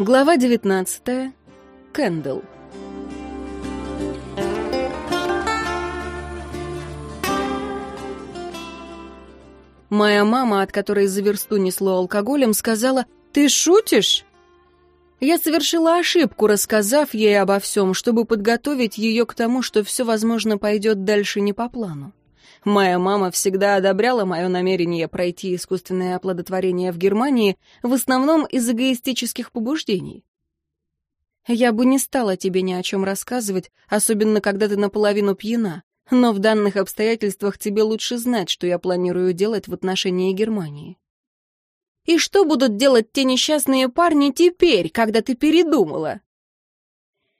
Глава 19. Кэндл. Моя мама, от которой за версту несло алкоголем, сказала «Ты шутишь?» Я совершила ошибку, рассказав ей обо всем, чтобы подготовить ее к тому, что все, возможно, пойдет дальше не по плану. Моя мама всегда одобряла мое намерение пройти искусственное оплодотворение в Германии, в основном из эгоистических побуждений. Я бы не стала тебе ни о чем рассказывать, особенно когда ты наполовину пьяна, но в данных обстоятельствах тебе лучше знать, что я планирую делать в отношении Германии. И что будут делать те несчастные парни теперь, когда ты передумала?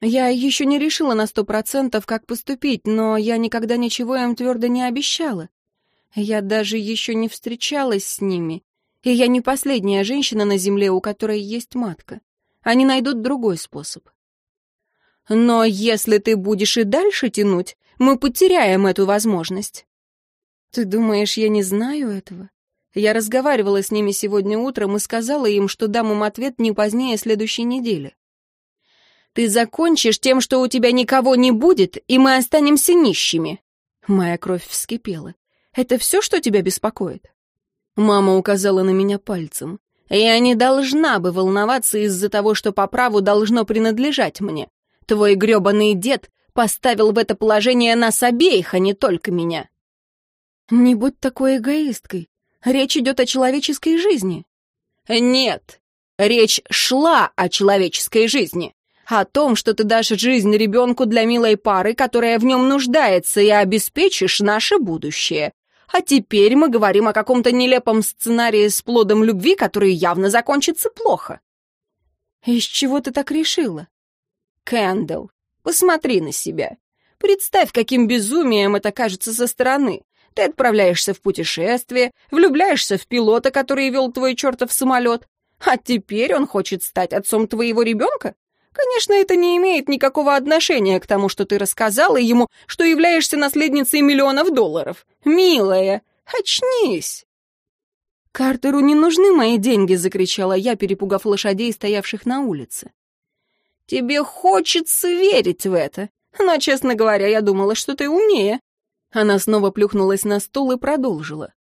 Я еще не решила на сто процентов, как поступить, но я никогда ничего им твердо не обещала. Я даже еще не встречалась с ними, и я не последняя женщина на земле, у которой есть матка. Они найдут другой способ. Но если ты будешь и дальше тянуть, мы потеряем эту возможность. Ты думаешь, я не знаю этого? Я разговаривала с ними сегодня утром и сказала им, что дам им ответ не позднее следующей недели. Ты закончишь тем, что у тебя никого не будет, и мы останемся нищими». Моя кровь вскипела. «Это все, что тебя беспокоит?» Мама указала на меня пальцем. «Я не должна бы волноваться из-за того, что по праву должно принадлежать мне. Твой грёбаный дед поставил в это положение нас обеих, а не только меня». «Не будь такой эгоисткой. Речь идет о человеческой жизни». «Нет, речь шла о человеческой жизни о том, что ты дашь жизнь ребенку для милой пары, которая в нем нуждается, и обеспечишь наше будущее. А теперь мы говорим о каком-то нелепом сценарии с плодом любви, который явно закончится плохо. Из чего ты так решила? Кэндл, посмотри на себя. Представь, каким безумием это кажется со стороны. Ты отправляешься в путешествие, влюбляешься в пилота, который вел твой чертов самолет, а теперь он хочет стать отцом твоего ребенка? Конечно, это не имеет никакого отношения к тому, что ты рассказала ему, что являешься наследницей миллионов долларов. Милая, очнись!» «Картеру не нужны мои деньги!» — закричала я, перепугав лошадей, стоявших на улице. «Тебе хочется верить в это, но, честно говоря, я думала, что ты умнее». Она снова плюхнулась на стул и продолжила.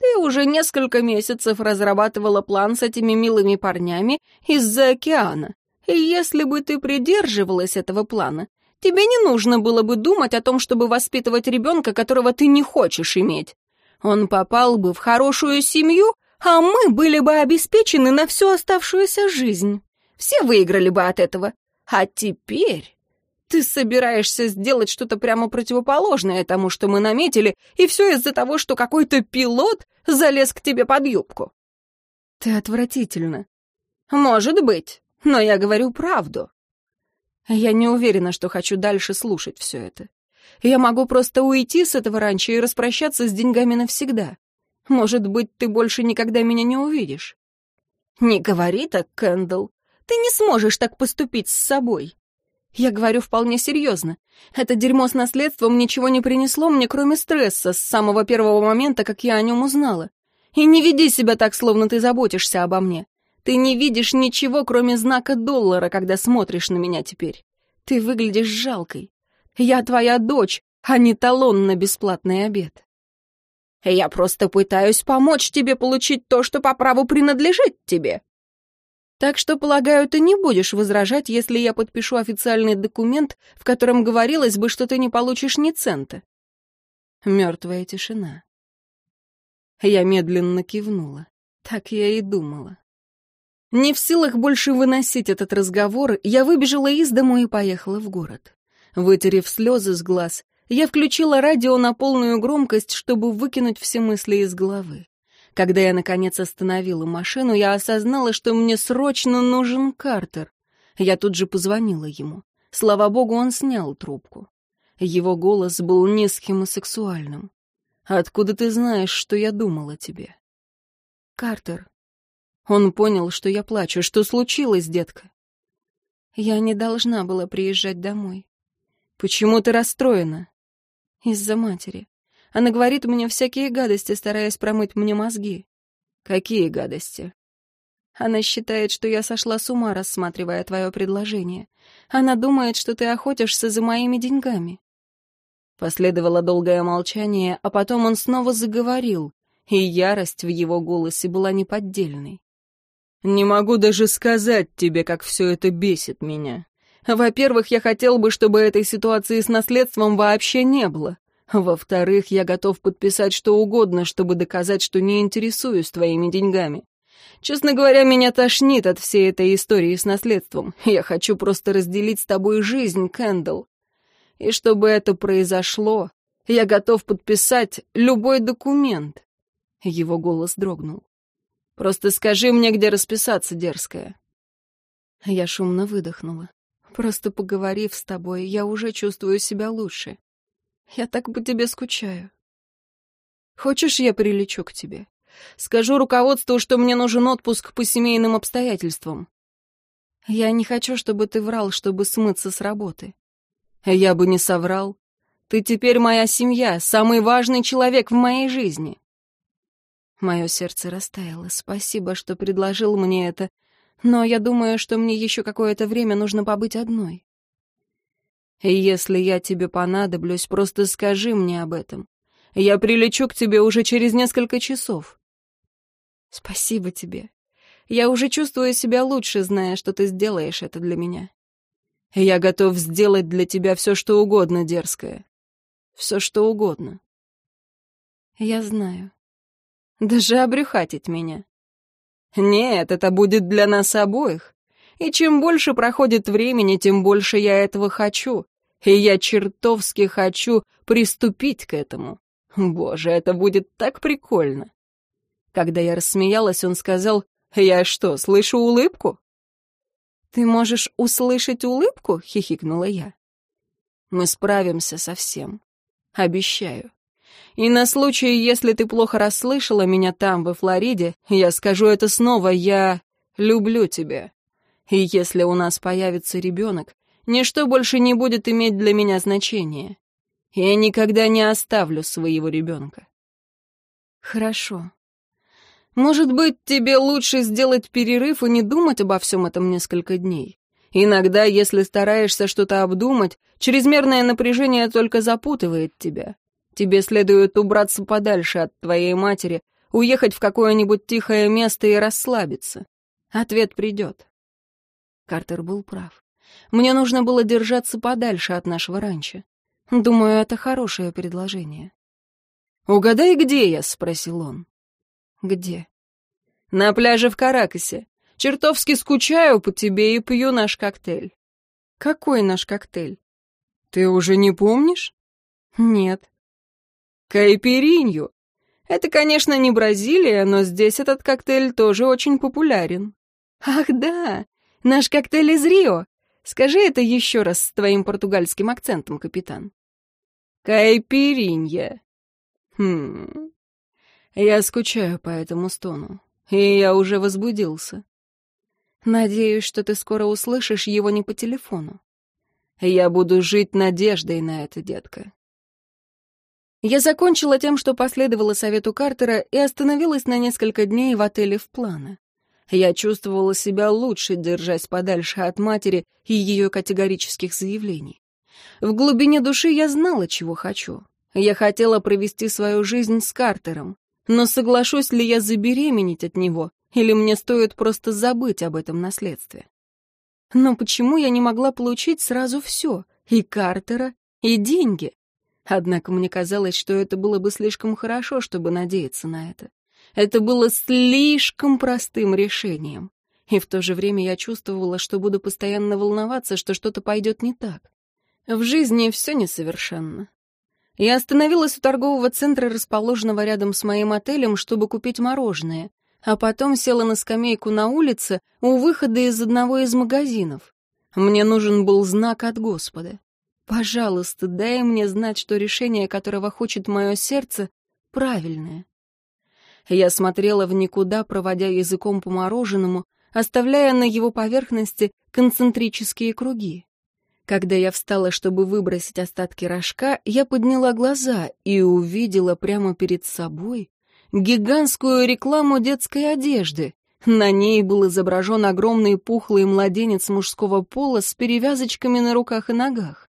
«Ты уже несколько месяцев разрабатывала план с этими милыми парнями из-за океана. И если бы ты придерживалась этого плана, тебе не нужно было бы думать о том, чтобы воспитывать ребенка, которого ты не хочешь иметь. Он попал бы в хорошую семью, а мы были бы обеспечены на всю оставшуюся жизнь. Все выиграли бы от этого. А теперь ты собираешься сделать что-то прямо противоположное тому, что мы наметили, и все из-за того, что какой-то пилот залез к тебе под юбку. Ты отвратительно. Может быть но я говорю правду. Я не уверена, что хочу дальше слушать все это. Я могу просто уйти с этого ранчо и распрощаться с деньгами навсегда. Может быть, ты больше никогда меня не увидишь. Не говори так, Кэндл. Ты не сможешь так поступить с собой. Я говорю вполне серьезно. Это дерьмо с наследством ничего не принесло мне, кроме стресса, с самого первого момента, как я о нем узнала. И не веди себя так, словно ты заботишься обо мне. Ты не видишь ничего, кроме знака доллара, когда смотришь на меня теперь. Ты выглядишь жалкой. Я твоя дочь, а не талон на бесплатный обед. Я просто пытаюсь помочь тебе получить то, что по праву принадлежит тебе. Так что, полагаю, ты не будешь возражать, если я подпишу официальный документ, в котором говорилось бы, что ты не получишь ни цента. Мертвая тишина. Я медленно кивнула. Так я и думала. Не в силах больше выносить этот разговор, я выбежала из дому и поехала в город. Вытерев слезы с глаз, я включила радио на полную громкость, чтобы выкинуть все мысли из головы. Когда я, наконец, остановила машину, я осознала, что мне срочно нужен Картер. Я тут же позвонила ему. Слава богу, он снял трубку. Его голос был низким и сексуальным. «Откуда ты знаешь, что я думала тебе?» «Картер, он понял, что я плачу. Что случилось, детка? Я не должна была приезжать домой. Почему ты расстроена? Из-за матери. Она говорит мне всякие гадости, стараясь промыть мне мозги. Какие гадости? Она считает, что я сошла с ума, рассматривая твое предложение. Она думает, что ты охотишься за моими деньгами». Последовало долгое молчание, а потом он снова заговорил, и ярость в его голосе была неподдельной. «Не могу даже сказать тебе, как все это бесит меня. Во-первых, я хотел бы, чтобы этой ситуации с наследством вообще не было. Во-вторых, я готов подписать что угодно, чтобы доказать, что не интересуюсь твоими деньгами. Честно говоря, меня тошнит от всей этой истории с наследством. Я хочу просто разделить с тобой жизнь, Кэндалл. И чтобы это произошло, я готов подписать любой документ. Его голос дрогнул. Просто скажи мне, где расписаться, дерзкая. Я шумно выдохнула. Просто поговорив с тобой, я уже чувствую себя лучше. Я так по тебе скучаю. Хочешь, я прилечу к тебе? Скажу руководству, что мне нужен отпуск по семейным обстоятельствам. Я не хочу, чтобы ты врал, чтобы смыться с работы. Я бы не соврал. Ты теперь моя семья, самый важный человек в моей жизни. Мое сердце растаяло. Спасибо, что предложил мне это. Но я думаю, что мне еще какое-то время нужно побыть одной. И если я тебе понадоблюсь, просто скажи мне об этом. Я прилечу к тебе уже через несколько часов. Спасибо тебе. Я уже чувствую себя лучше, зная, что ты сделаешь это для меня. Я готов сделать для тебя все, что угодно, дерзкое. Все, что угодно. Я знаю. Даже обрюхатить меня. Нет, это будет для нас обоих. И чем больше проходит времени, тем больше я этого хочу. И я чертовски хочу приступить к этому. Боже, это будет так прикольно. Когда я рассмеялась, он сказал, «Я что, слышу улыбку?» «Ты можешь услышать улыбку?» — хихикнула я. «Мы справимся со всем. Обещаю. И на случай, если ты плохо расслышала меня там, во Флориде, я скажу это снова, я люблю тебя. И если у нас появится ребенок, ничто больше не будет иметь для меня значения. Я никогда не оставлю своего ребенка. Хорошо. Может быть, тебе лучше сделать перерыв и не думать обо всем этом несколько дней. Иногда, если стараешься что-то обдумать, чрезмерное напряжение только запутывает тебя. Тебе следует убраться подальше от твоей матери, уехать в какое-нибудь тихое место и расслабиться. Ответ придет. Картер был прав. Мне нужно было держаться подальше от нашего ранчо. Думаю, это хорошее предложение. «Угадай, где я?» — спросил он. «Где?» «На пляже в Каракасе. Чертовски скучаю по тебе и пью наш коктейль». «Какой наш коктейль?» «Ты уже не помнишь?» «Нет». Кайперинью. Это, конечно, не Бразилия, но здесь этот коктейль тоже очень популярен. Ах, да, наш коктейль из Рио. Скажи это еще раз с твоим португальским акцентом, капитан. Кайперинья. Хм. Я скучаю по этому стону, и я уже возбудился. Надеюсь, что ты скоро услышишь его не по телефону. Я буду жить надеждой на это, детка. Я закончила тем, что последовала совету Картера и остановилась на несколько дней в отеле в Плана. Я чувствовала себя лучше, держась подальше от матери и ее категорических заявлений. В глубине души я знала, чего хочу. Я хотела провести свою жизнь с Картером, но соглашусь ли я забеременеть от него, или мне стоит просто забыть об этом наследстве? Но почему я не могла получить сразу все, и Картера, и деньги? Однако мне казалось, что это было бы слишком хорошо, чтобы надеяться на это. Это было слишком простым решением. И в то же время я чувствовала, что буду постоянно волноваться, что что-то пойдет не так. В жизни все несовершенно. Я остановилась у торгового центра, расположенного рядом с моим отелем, чтобы купить мороженое, а потом села на скамейку на улице у выхода из одного из магазинов. Мне нужен был знак от Господа. Пожалуйста, дай мне знать, что решение, которого хочет мое сердце, правильное. Я смотрела в никуда, проводя языком по мороженому, оставляя на его поверхности концентрические круги. Когда я встала, чтобы выбросить остатки рожка, я подняла глаза и увидела прямо перед собой гигантскую рекламу детской одежды, На ней был изображен огромный пухлый младенец мужского пола с перевязочками на руках и ногах.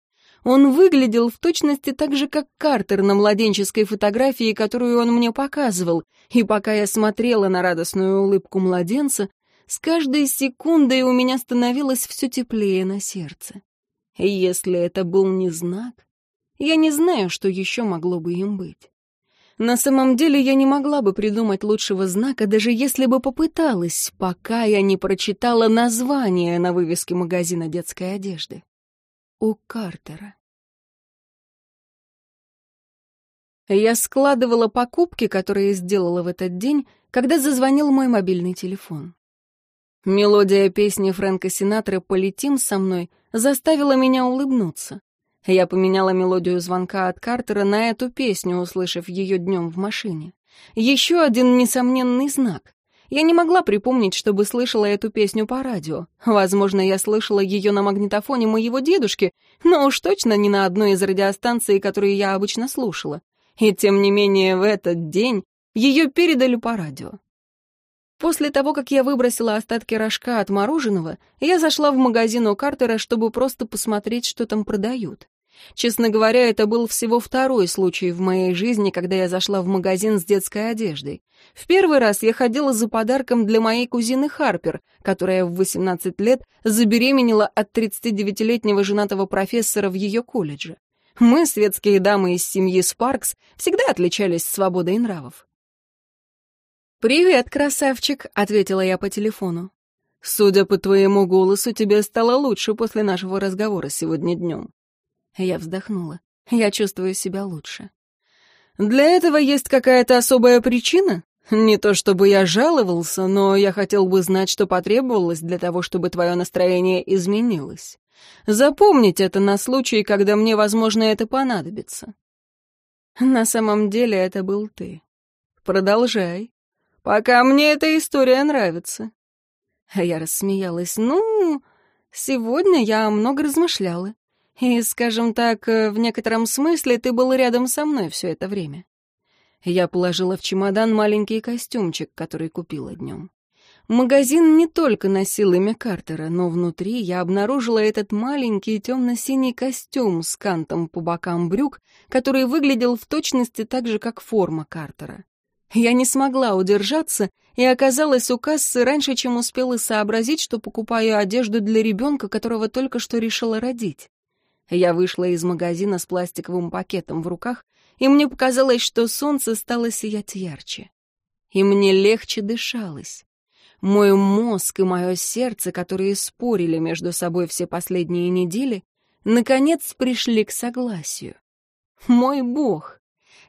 Он выглядел в точности так же, как Картер на младенческой фотографии, которую он мне показывал, и пока я смотрела на радостную улыбку младенца, с каждой секундой у меня становилось все теплее на сердце. Если это был не знак, я не знаю, что еще могло бы им быть. На самом деле я не могла бы придумать лучшего знака, даже если бы попыталась, пока я не прочитала название на вывеске магазина детской одежды. У Картера. Я складывала покупки, которые сделала в этот день, когда зазвонил мой мобильный телефон. Мелодия песни Фрэнка Синатры «Полетим со мной» заставила меня улыбнуться. Я поменяла мелодию звонка от Картера на эту песню, услышав ее днем в машине. Еще один несомненный знак. Я не могла припомнить, чтобы слышала эту песню по радио. Возможно, я слышала ее на магнитофоне моего дедушки, но уж точно не на одной из радиостанций, которые я обычно слушала. И тем не менее, в этот день ее передали по радио. После того, как я выбросила остатки рожка от мороженого, я зашла в магазин у Картера, чтобы просто посмотреть, что там продают. Честно говоря, это был всего второй случай в моей жизни, когда я зашла в магазин с детской одеждой. В первый раз я ходила за подарком для моей кузины Харпер, которая в 18 лет забеременела от 39-летнего женатого профессора в ее колледже. Мы, светские дамы из семьи Спаркс, всегда отличались свободой нравов. «Привет, красавчик», — ответила я по телефону. «Судя по твоему голосу, тебе стало лучше после нашего разговора сегодня днем. Я вздохнула. Я чувствую себя лучше. Для этого есть какая-то особая причина? Не то чтобы я жаловался, но я хотел бы знать, что потребовалось для того, чтобы твое настроение изменилось. Запомнить это на случай, когда мне, возможно, это понадобится. На самом деле это был ты. Продолжай. Пока мне эта история нравится. Я рассмеялась. Ну, сегодня я много размышляла. И, скажем так, э, в некотором смысле ты был рядом со мной все это время. Я положила в чемодан маленький костюмчик, который купила днем. Магазин не только носил имя Картера, но внутри я обнаружила этот маленький темно-синий костюм с кантом по бокам брюк, который выглядел в точности так же, как форма Картера. Я не смогла удержаться и оказалась у кассы раньше, чем успела сообразить, что покупаю одежду для ребенка, которого только что решила родить. Я вышла из магазина с пластиковым пакетом в руках, и мне показалось, что солнце стало сиять ярче. И мне легче дышалось. Мой мозг и мое сердце, которые спорили между собой все последние недели, наконец пришли к согласию. Мой бог!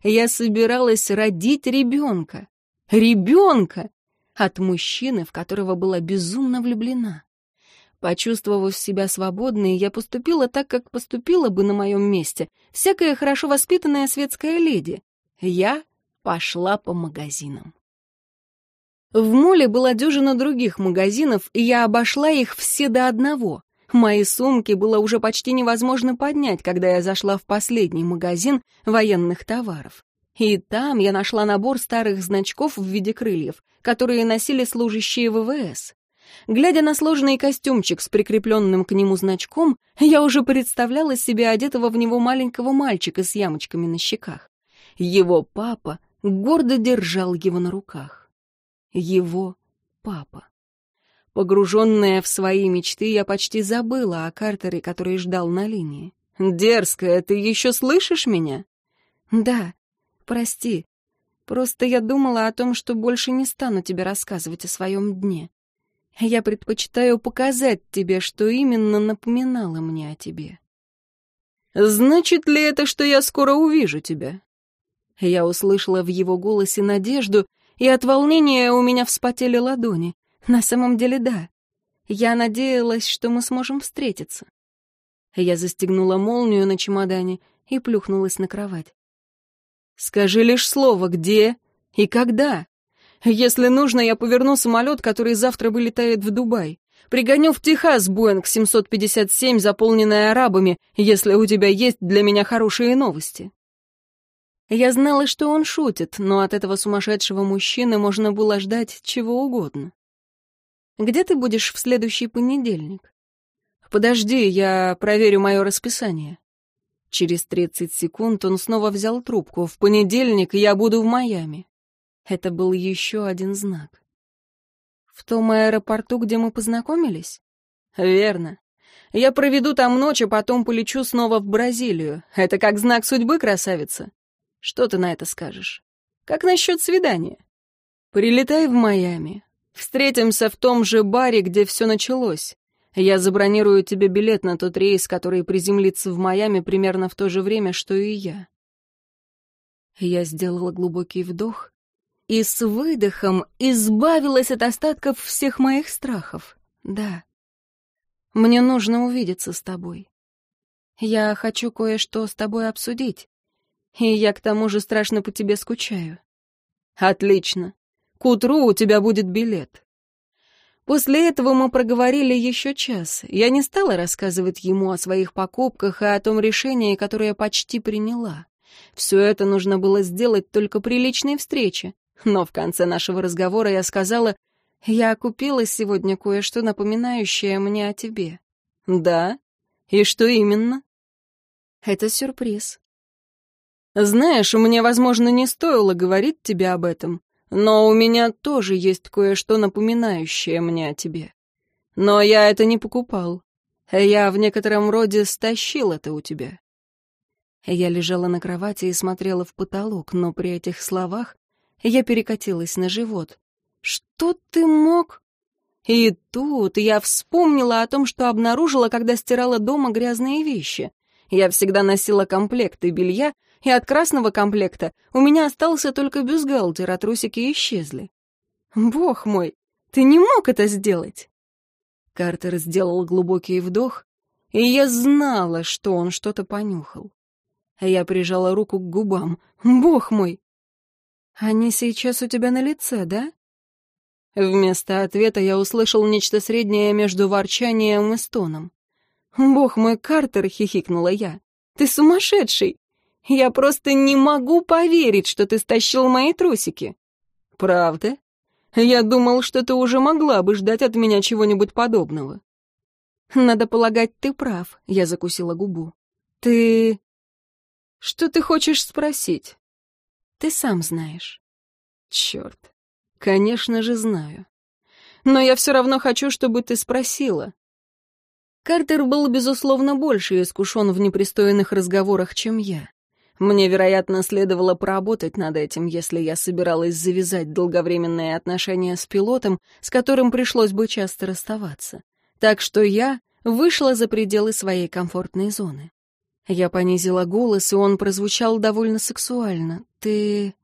Я собиралась родить ребенка. Ребенка! От мужчины, в которого была безумно влюблена. Почувствовав себя свободной, я поступила так, как поступила бы на моем месте всякая хорошо воспитанная светская леди. Я пошла по магазинам. В моле была дюжина других магазинов, и я обошла их все до одного. Мои сумки было уже почти невозможно поднять, когда я зашла в последний магазин военных товаров. И там я нашла набор старых значков в виде крыльев, которые носили служащие ВВС. Глядя на сложный костюмчик с прикрепленным к нему значком, я уже представляла себе одетого в него маленького мальчика с ямочками на щеках. Его папа гордо держал его на руках. Его папа. Погруженная в свои мечты, я почти забыла о Картере, который ждал на линии. «Дерзкая, ты еще слышишь меня?» «Да, прости. Просто я думала о том, что больше не стану тебе рассказывать о своем дне. Я предпочитаю показать тебе, что именно напоминало мне о тебе. Значит ли это, что я скоро увижу тебя? Я услышала в его голосе надежду, и от волнения у меня вспотели ладони. На самом деле, да. Я надеялась, что мы сможем встретиться. Я застегнула молнию на чемодане и плюхнулась на кровать. «Скажи лишь слово, где и когда?» Если нужно, я поверну самолет, который завтра вылетает в Дубай. Пригоню в Техас Боинг 757, заполненный арабами, если у тебя есть для меня хорошие новости». Я знала, что он шутит, но от этого сумасшедшего мужчины можно было ждать чего угодно. Где ты будешь в следующий понедельник? Подожди, я проверю мое расписание. Через 30 секунд он снова взял трубку. В понедельник я буду в Майами. Это был еще один знак. В том аэропорту, где мы познакомились? Верно. Я проведу там ночь, а потом полечу снова в Бразилию. Это как знак судьбы, красавица. Что ты на это скажешь? Как насчет свидания? Прилетай в Майами. Встретимся в том же баре, где все началось. Я забронирую тебе билет на тот рейс, который приземлится в Майами примерно в то же время, что и я. Я сделала глубокий вдох и с выдохом избавилась от остатков всех моих страхов. Да, мне нужно увидеться с тобой. Я хочу кое-что с тобой обсудить, и я к тому же страшно по тебе скучаю. Отлично. К утру у тебя будет билет. После этого мы проговорили еще час. Я не стала рассказывать ему о своих покупках и о том решении, которое почти приняла. Все это нужно было сделать только при личной встрече. Но в конце нашего разговора я сказала, «Я купила сегодня кое-что, напоминающее мне о тебе». «Да? И что именно?» «Это сюрприз». «Знаешь, мне, возможно, не стоило говорить тебе об этом, но у меня тоже есть кое-что напоминающее мне о тебе. Но я это не покупал. Я в некотором роде стащил это у тебя. Я лежала на кровати и смотрела в потолок, но при этих словах я перекатилась на живот. «Что ты мог?» И тут я вспомнила о том, что обнаружила, когда стирала дома грязные вещи. Я всегда носила комплекты белья, и от красного комплекта у меня остался только бюстгальтер, а трусики исчезли. Бог мой, ты не мог это сделать. Картер сделал глубокий вдох, и я знала, что он что-то понюхал. Я прижала руку к губам. Бог мой! Они сейчас у тебя на лице, да? Вместо ответа я услышал нечто среднее между ворчанием и стоном. «Бог мой, Картер!» — хихикнула я. «Ты сумасшедший! Я просто не могу поверить, что ты стащил мои трусики. Правда? Я думал, что ты уже могла бы ждать от меня чего-нибудь подобного. Надо полагать, ты прав, я закусила губу. Ты... Что ты хочешь спросить? Ты сам знаешь. Черт. Конечно же знаю. Но я все равно хочу, чтобы ты спросила. Картер был, безусловно, больше искушен в непристойных разговорах, чем я. Мне, вероятно, следовало поработать над этим, если я собиралась завязать долговременные отношения с пилотом, с которым пришлось бы часто расставаться. Так что я вышла за пределы своей комфортной зоны. Я понизила голос, и он прозвучал довольно сексуально. «Ты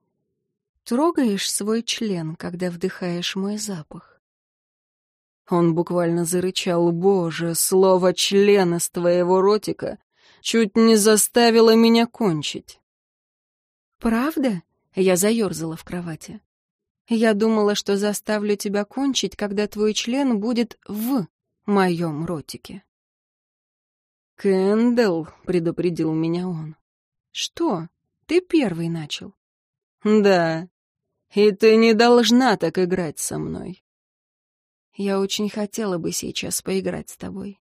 трогаешь свой член, когда вдыхаешь мой запах?» Он буквально зарычал, «Боже, слово «член» из твоего ротика чуть не заставила меня кончить. «Правда?» — я заерзала в кровати. «Я думала, что заставлю тебя кончить, когда твой член будет в моем ротике». «Кэндалл», — предупредил меня он. «Что? Ты первый начал». «Да. И ты не должна так играть со мной». «Я очень хотела бы сейчас поиграть с тобой».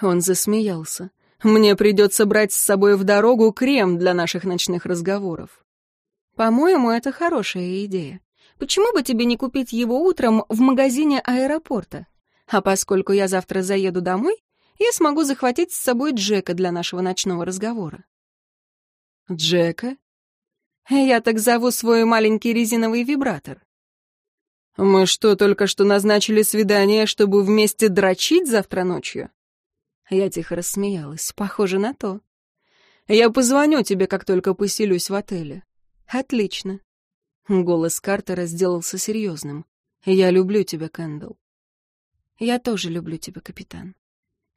Он засмеялся. Мне придется брать с собой в дорогу крем для наших ночных разговоров. По-моему, это хорошая идея. Почему бы тебе не купить его утром в магазине аэропорта? А поскольку я завтра заеду домой, я смогу захватить с собой Джека для нашего ночного разговора. Джека? Я так зову свой маленький резиновый вибратор. Мы что, только что назначили свидание, чтобы вместе дрочить завтра ночью? Я тихо рассмеялась. Похоже на то. Я позвоню тебе, как только поселюсь в отеле. Отлично. Голос Картера сделался серьезным. Я люблю тебя, Кэндалл. Я тоже люблю тебя, капитан.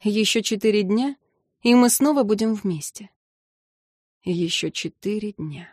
Еще четыре дня, и мы снова будем вместе. Еще четыре дня.